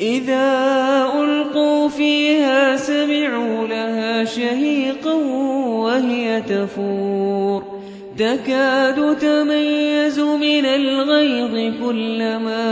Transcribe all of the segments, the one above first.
إذا ألقوا فيها سمعوا لها شهيقا وهي تفور. تكاد تميز من الغيظ كلما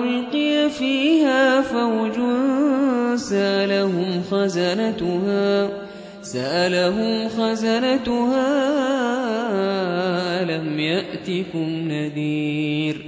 ألقي فيها فوج سالهم خزنتها سألهم خزنتها ألم يأتكم نذير؟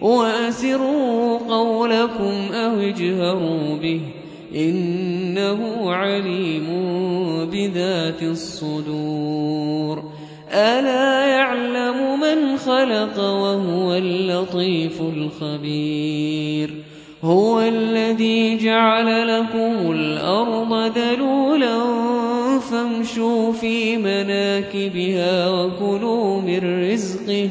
وأسروا قولكم أو اجهروا به إنه عليم بذات الصدور. ألا يعلم من خلق وهو اللطيف الخبير. هو الذي جعل لكم الأرض ذلولا فامشوا في مناكبها وكلوا من رزقه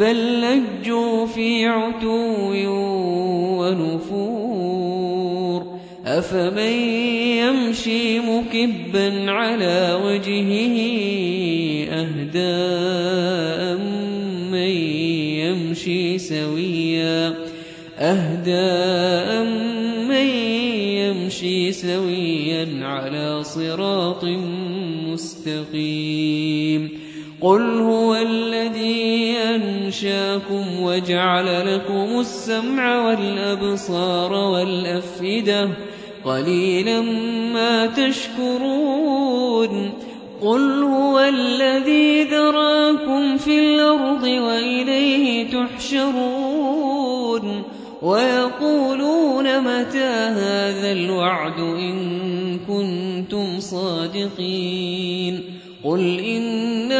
بل لجوا في عتو ونفور. أفمن يمشي مكبا على وجهه أهداء من يمشي سويا؟ أهداء من يمشي سويا على صراط مستقيم؟ قل هو الذي أنشاكم وجعل لكم السمع والأبصار والأفئدة قليلا ما تشكرون قل هو الذي ذراكم في الأرض وإليه تحشرون ويقولون متى هذا الوعد إن كنتم صادقين قل